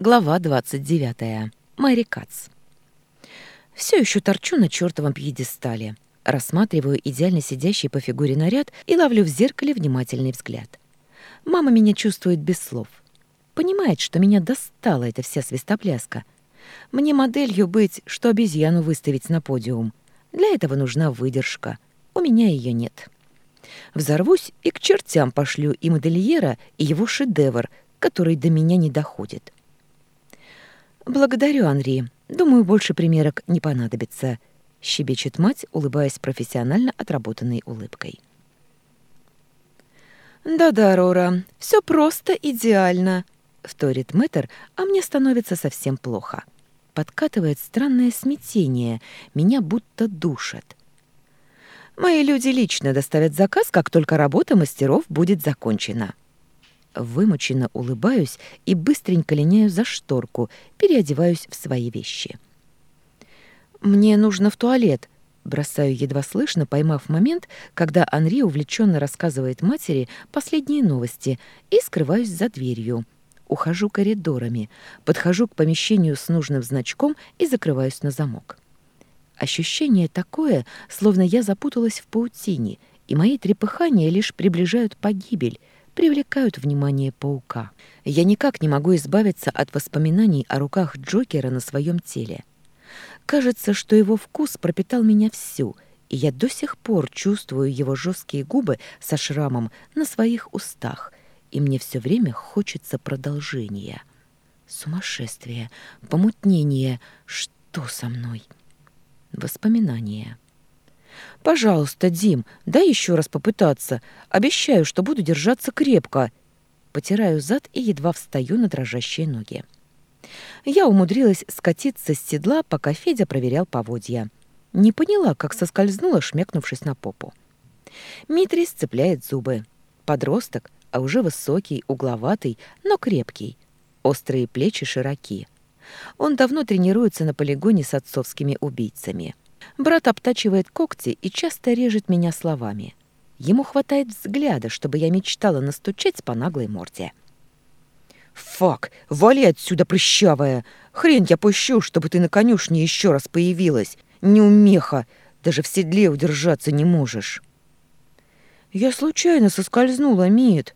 Глава 29. Мэри Кац. Все еще торчу на чертовом пьедестале. Рассматриваю идеально сидящий по фигуре наряд и ловлю в зеркале внимательный взгляд. Мама меня чувствует без слов. Понимает, что меня достала эта вся свистопляска. Мне моделью быть, что обезьяну выставить на подиум. Для этого нужна выдержка. У меня ее нет. Взорвусь и к чертям пошлю и модельера, и его шедевр, который до меня не доходит. «Благодарю, Анри. Думаю, больше примерок не понадобится», — щебечет мать, улыбаясь профессионально отработанной улыбкой. «Да-да, Рора, все просто идеально», — вторит мэтр, а мне становится совсем плохо. Подкатывает странное смятение, меня будто душат. «Мои люди лично доставят заказ, как только работа мастеров будет закончена». Вымученно улыбаюсь и быстренько линяю за шторку, переодеваюсь в свои вещи. «Мне нужно в туалет», — бросаю едва слышно, поймав момент, когда Анри увлеченно рассказывает матери последние новости и скрываюсь за дверью. Ухожу коридорами, подхожу к помещению с нужным значком и закрываюсь на замок. Ощущение такое, словно я запуталась в паутине, и мои трепыхания лишь приближают погибель — привлекают внимание паука. Я никак не могу избавиться от воспоминаний о руках Джокера на своем теле. Кажется, что его вкус пропитал меня всю, и я до сих пор чувствую его жесткие губы со шрамом на своих устах, и мне все время хочется продолжения. Сумасшествие, помутнение, что со мной? Воспоминания. «Пожалуйста, Дим, дай еще раз попытаться. Обещаю, что буду держаться крепко». Потираю зад и едва встаю на дрожащие ноги. Я умудрилась скатиться с седла, пока Федя проверял поводья. Не поняла, как соскользнула, шмякнувшись на попу. Митрий сцепляет зубы. Подросток, а уже высокий, угловатый, но крепкий. Острые плечи широки. Он давно тренируется на полигоне с отцовскими убийцами. Брат обтачивает когти и часто режет меня словами. Ему хватает взгляда, чтобы я мечтала настучать по наглой морде. «Фак! Вали отсюда, прыщавая! Хрень я пущу, чтобы ты на конюшне еще раз появилась! Неумеха! Даже в седле удержаться не можешь!» «Я случайно соскользнула, Мит!»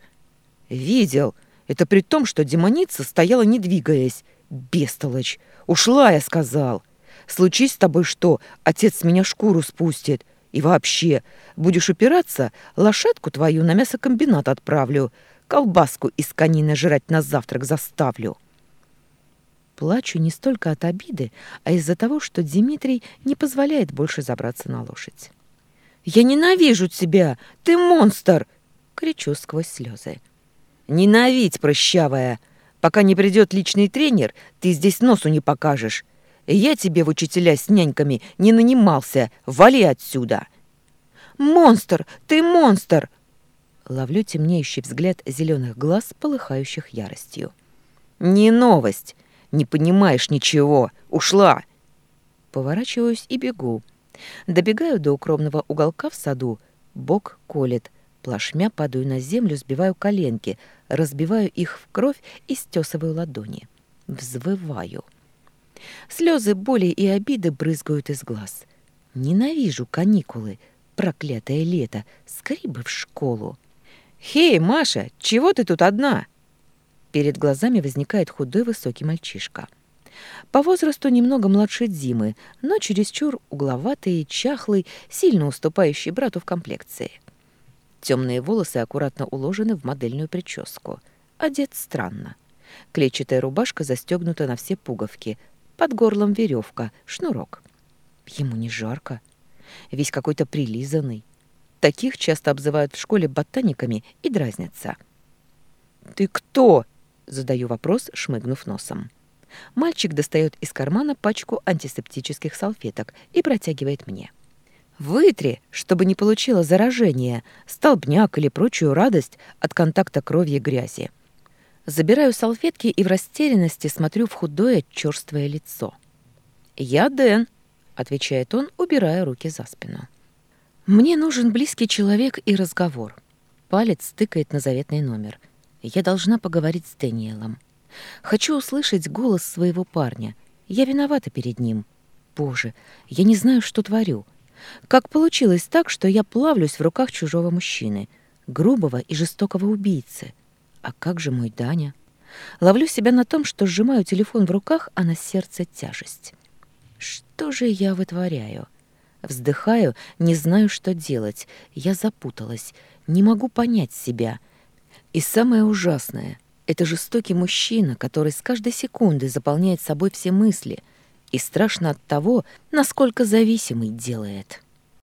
«Видел! Это при том, что демоница стояла не двигаясь! Бестолочь! Ушла, я сказал!» Случись с тобой что, отец меня шкуру спустит. И вообще, будешь упираться, лошадку твою на мясокомбинат отправлю. Колбаску из конины жрать на завтрак заставлю. Плачу не столько от обиды, а из-за того, что Дмитрий не позволяет больше забраться на лошадь. «Я ненавижу тебя! Ты монстр!» — кричу сквозь слезы. «Ненавидь, прыщавая! Пока не придет личный тренер, ты здесь носу не покажешь. Я тебе в учителя с няньками не нанимался. Вали отсюда!» «Монстр! Ты монстр!» Ловлю темнеющий взгляд зеленых глаз, полыхающих яростью. «Не новость! Не понимаешь ничего! Ушла!» Поворачиваюсь и бегу. Добегаю до укромного уголка в саду. Бок колет. Плашмя падаю на землю, сбиваю коленки, разбиваю их в кровь и стесываю ладони. Взвываю. Слезы боли и обиды брызгают из глаз. Ненавижу каникулы, проклятое лето, скорее бы в школу. «Хей, Маша, чего ты тут одна?» Перед глазами возникает худой высокий мальчишка. По возрасту немного младше Димы, но чересчур угловатый, чахлый, сильно уступающий брату в комплекции. Темные волосы аккуратно уложены в модельную прическу. Одет странно. Клетчатая рубашка застегнута на все пуговки, под горлом веревка, шнурок. Ему не жарко. Весь какой-то прилизанный. Таких часто обзывают в школе ботаниками и дразнятся. «Ты кто?» — задаю вопрос, шмыгнув носом. Мальчик достает из кармана пачку антисептических салфеток и протягивает мне. «Вытри, чтобы не получило заражение, столбняк или прочую радость от контакта крови и грязи». Забираю салфетки и в растерянности смотрю в худое черствое лицо. «Я Дэн», — отвечает он, убирая руки за спину. «Мне нужен близкий человек и разговор». Палец стыкает на заветный номер. «Я должна поговорить с Дэниелом. Хочу услышать голос своего парня. Я виновата перед ним. Боже, я не знаю, что творю. Как получилось так, что я плавлюсь в руках чужого мужчины, грубого и жестокого убийцы?» А как же мой Даня? Ловлю себя на том, что сжимаю телефон в руках, а на сердце тяжесть. Что же я вытворяю? Вздыхаю, не знаю, что делать. Я запуталась, не могу понять себя. И самое ужасное — это жестокий мужчина, который с каждой секунды заполняет собой все мысли и страшно от того, насколько зависимый делает.